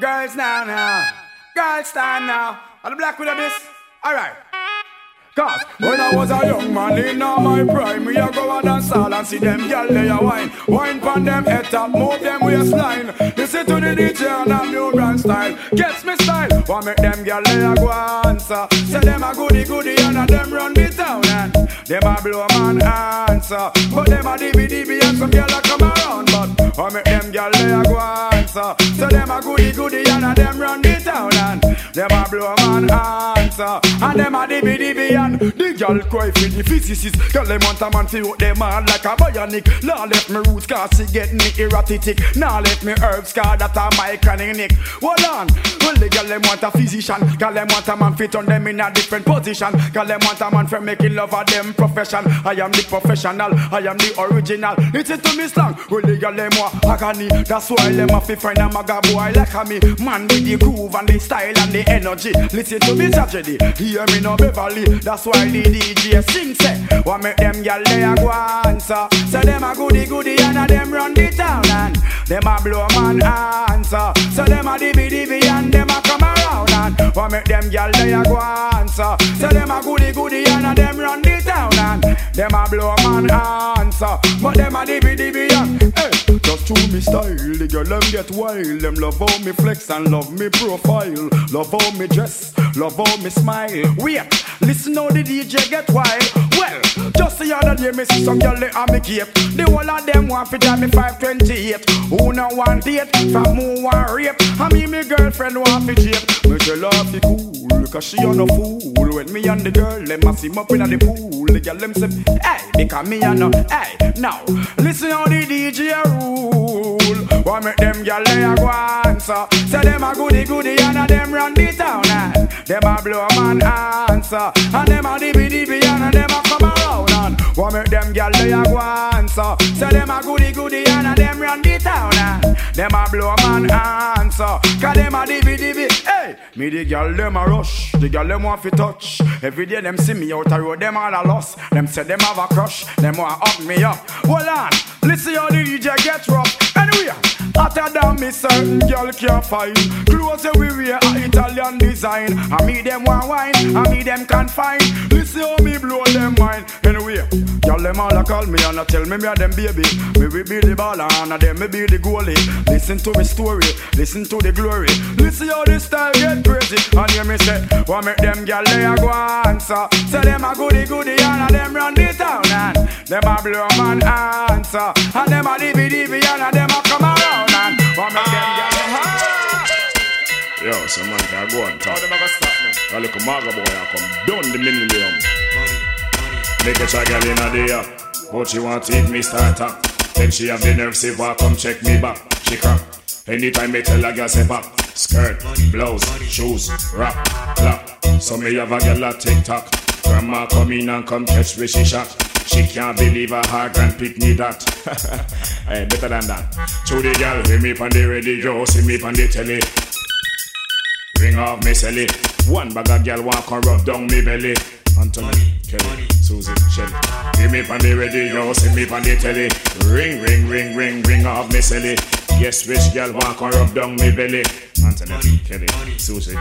Girls now, now. Girls stand now. Are the black with a miss? Alright. Cause when I was a young man in all my prime, me a go a dance hall and see them gyal they a wine, wine pon them head top, move them waistline. Listen to the DJ and a new brand style, gets me style. Want make them gyal they a go answer, say them a goody goody and a them run the town and them a blow man answer, but them a dibby and some gyal a come around, but want make them gyal they a go answer, say them a goody goody and a them run the town and them a blow man answer, and them a dibby and the girl cry for the physicist. Girl, them want a man to out them hard like a bionic. Now left me roots cause she get me erratic. Now left me herbs cause that a my chronic. Hold on. Well, the girl them want a physician. Girl, them want a man fit on them in a different position. Girl, them want a man for making love of them profession. I am the professional. I am the original. Listen to me slang. Well, the girl them want agony. That's why them have to find a maga boy like a me. Man with the groove and the style and the energy. Listen to me tragedy. Hear me no Beverly. That's why the DJ sing say What make them gyal they a go answer Say them a goody goody and a them run the town And them a blow man answer So them a dibby dibby and them a come around And what make them gyal they a go answer Say them a goody goody and a them run the town And them a blow man answer But them a dibby dibby and to me style. The girl them get wild. Them love how me flex and love me profile. Love how me dress Love how me smile. Wait, listen how the DJ get wild. Well, day, me see some girl they on me cape. The whole of them want to drive me 528. Who no want date? From who want rape? And me, me girlfriend want to jape. Me tell her fi cool, cause she a fool. When me and the girl, them a swim up in the pool. The girl them say, hey, because me and no, hey, now. Listen how the DJ rule. Why make them girl they a go answer? Say them a goody goody and a them run the town. And them a blow man answer. And them a dibby dibby and a them a come and What make them gyal they a go answer Say them a goody goody and a them run the town and Them a blow man answer Cause them a dibby dibby Hey, me the gyal them a rush. The gyal them want fi touch. Every day them see me out a road them all a lost Them say them have a crush. Them want up me up. Hold on, listen how the DJ get rough. Anyway, hotter than me certain girl can't find. Clothes that we wear a Italian design. I me them want wine, I me them can't find Listen how me blow them mind Anyway, y'all them all a call me and a tell me me a them baby. Me we be the baller and a them me be the goalie. Listen to me story, listen to the glory. Listen how this style get crazy. And hear me say, what make them gal they a go answer? Say them a goody goody and a them run the town And them a blow man answer. And them a dibby dibby and a them a come around Yo, some man can go and talk. I look a little maga boy I come down the millennium. Make a try girl in a day up, but she want to eat me starter. Uh. Then she have the nerve say, "Why come check me back?" She crack. Anytime me tell a girl say back, skirt, blouse, shoes, rap, clap. So me have a girl a TikTok. Grandma come in and come catch me she shot. She can't believe her heart and pick me that. hey, eh, better than that. To the girl, hear me on the radio, see me on the telly. Ring off me celly. One bag of girl want come rub down me belly. Anthony, Kelly, Susie, Shelly. Hear me on the radio, see me on the telly. Ring, ring, ring, ring, ring off me celly. Yes, which girl want come rub down me belly? Anthony, Kelly, Susie.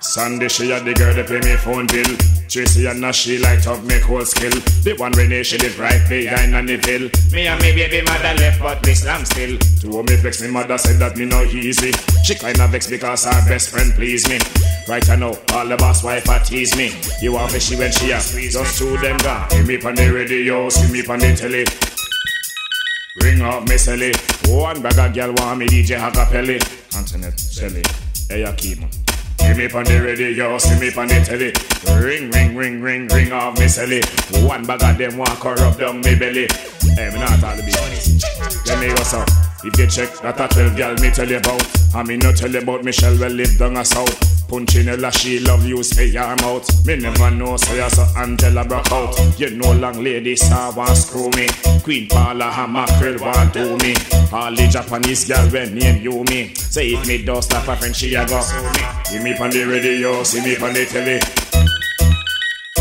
Sunday she had the girl that pay me phone bill. Tracy and now she light up make whole skill. The one when she live right behind on the hill. Me and me baby mother left but me slam still. Two of me vex me mother said that me no easy. She kinda vex because her best friend please me. Right I know all the boss wife a tease me. You me she when she a just two them gone. Hear me on the radio, see me on the telly. Ring up me celly. One of girl want me DJ Hakapelli. Antoinette Shelley. Hey Akima. Hear me on the radio, see me on the telly. Ring, ring, ring, ring, ring off me celly. One bag of them want corrupt down me belly. Hey, me not all the beat. Let me go so. If they check that a 12 girl me tell you about. I me not tell you about Michelle well live down a south. Punchinella she love you say your out. Me never know so, so Angela broke out. You know long lady star want screw me. Queen Paula and mackerel want do me. All the Japanese girl when name you me. Say if me don't stop a friend she a go. See me on the radio, see me on the telly.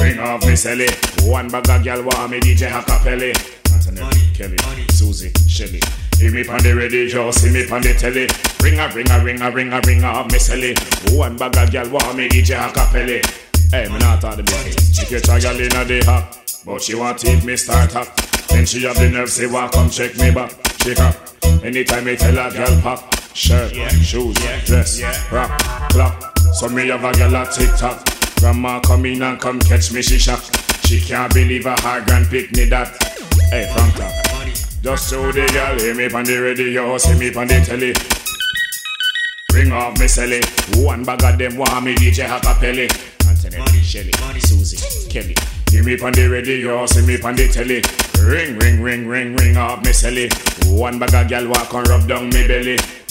Ring off me celly. One bag of girl want me DJ Hakapelli. Anthony, Kelly, Susie, Shelly. See me on the radio, see me on the telly. Ring a ring a ring a ring a ring a me selly. One bag of girl want me DJ a cappelli. Hey, me not talk the business. She catch a girl inna the hop, but she want take me start up. Then she have the nerve say, "Walk come check me back." Shake up. Anytime me tell a girl pop, shirt, yeah. shoes, yeah. dress, yeah. rock, clap. So me have a girl a TikTok. Grandma come in and come catch me, she shock. She can't believe a her grand pick me that. Hey, from top. Just show the girl, hear me on the radio, see me on the telly. Bring up me selly. One bag of them want me DJ Hakapelli. Anthony, Money, Shelly, Susie, Kelly. Give me on the radio, see me on the telly. Ring, ring, ring, ring, ring up me selly. One bag of gal walk and rub down me belly.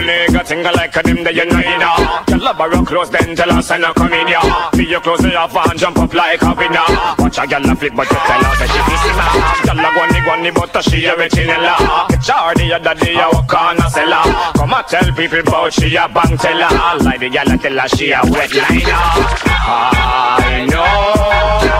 Only got thing like a that you know in ya. Tell her borrow clothes then tell her send her come in ya. Be your clothes in your van jump up like a winner. Watch a gal a flick but you tell her that she missing her. Gal a gunny gunny but she a rechinella. Catch her the other day a walk on a. Come and tell people about she a bank teller. Like the gal a tell her she a wet liner. I know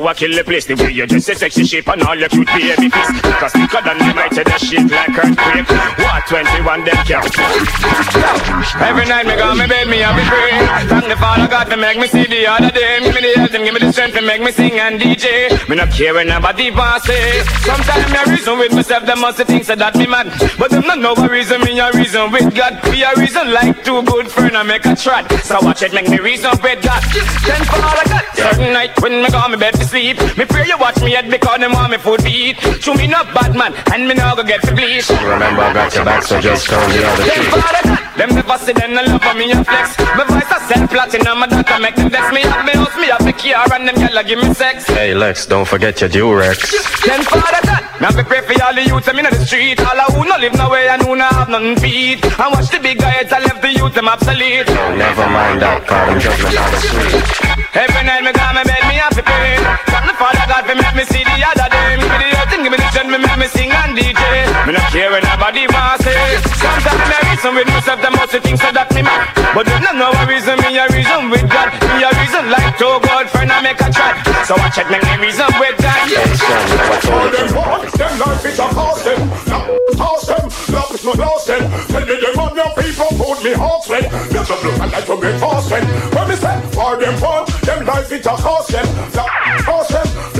you a kill the place. The way you dress a sexy shape and all your cute baby face. Because thicker than the mighty that shit like earthquake. What 21 them count? Every night me go me bed me have a pray. Thank the Father God to make me see the other day. Give me the health and give me the strength to make me sing and DJ. Me not care when nobody pass say. Sometimes me reason with myself, them must think say that me mad. But them not know a reason, me a reason with God. Be a reason like two good friend I make a trot. So watch it make me reason with God. Then Father God, certain night when me go me bed sleep. Me pray you watch me head because them want me food to eat. Show me not bad man, and me now go get to bleach. Remember, I got your back, so just tell me all the Them truth. father, them never see them no love for me a flex. My voice a sell platinum, my data make them vex me. Have me have the and them gyal give me sex. Hey Lex, don't forget your Durex. Then father God, now be pray for all the youth them in the street. All who no live nowhere and who no have nothing feed. And watch the big guys, I left the youth them obsolete. Oh, never mind that, call them judgment on the street. Every night me go me bed, me have to pray. Thank the father God for make me see the other day. Me the earth and give me the strength, me make me sing and DJ. Me not care when nobody want say. Eh. Sometimes me reason with myself, them must things so that me mad. But not know a reason, me a reason with God. Me like two good friend I make a try. So watch it, make me reason with God. Hey son, you know what's all All them truth. them life is a cost them. Them, love is not lost them. Tell me them on your people, put me. There's a blue and light from me fast when. Me say, for them boys, them life is a cost them. Them,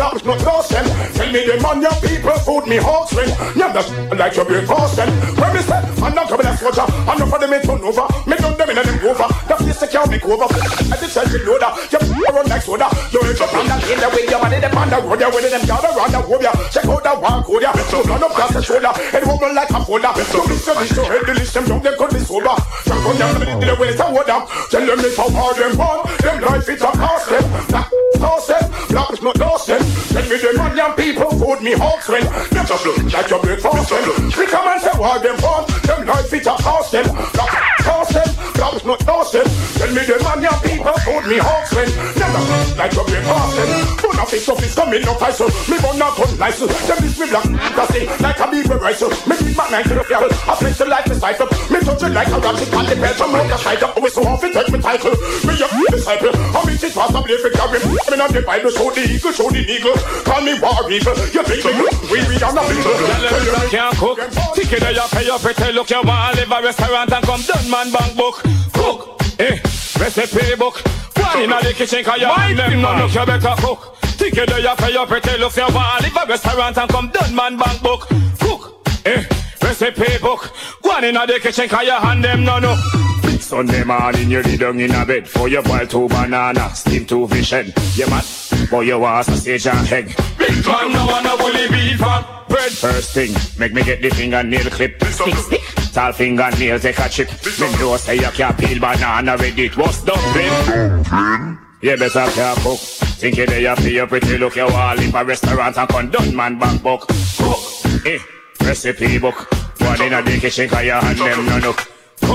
love is not lost them. Tell me them on your people, put me heart sweat. Never like your be them. When me say, I'm not coming as soldier, I'm not for them to turn over. Me done them in a them over. The place they can't make over. I just tell you loader, you run like soda. You ain't on that in the way, your money them on the road, you with them gather around the hood, ya. Check out that one code, ya. So run up past the shoulder, and woman like a folder. So this the list, so head the list, them down, them could be sober. Jump on down, in the way, so what up? Tell them it's how hard them born, them life it's a cost them. Them, black is lost them. Tell me them on young people, food me hawks when. Them just look like your breakfast. We come and say what them born, them life it's a cost them. Black cost them, is not them. Tell me them on young people, food me hawks when. Them like your breakfast when. Put a fix office coming up I so me burn a gun license. Them this me black casting like a beaver rice. Me beat my man to the floor. I flex the life beside up. Me touch it like a ratchet on the belt. I'm on the side up. Always so often take me title. Me your disciple. How me teach fast up live carry. Me not the Bible show the eagle show the eagle. Call me war eagle. You think me we be on the middle. can't cook. Ticket that you pay up, pretty look you want live a restaurant and come done man bank book. Cook, eh. recipe book. One inna the kitchen, cause you and them no look, you better cook. Think you do you for your pretty look, you want leave a restaurant and come done man bank book. Cook, eh, recipe book. One inna the kitchen, cause you and them no no. Sunday morning you lay down in a bed For your boil two banana, steam two fish head You mad? Boy you want sausage and egg Big man no want no bully beef and bread First thing, make me get the fingernail clip Stick stick Tall fingernail take a chip Me know say you can't peel banana with it. What's dumpling? You better care cook Think you there for your pretty look. You all in a restaurant and come done man back book. Cook, eh, recipe book. One in a the kitchen cause you hand them no look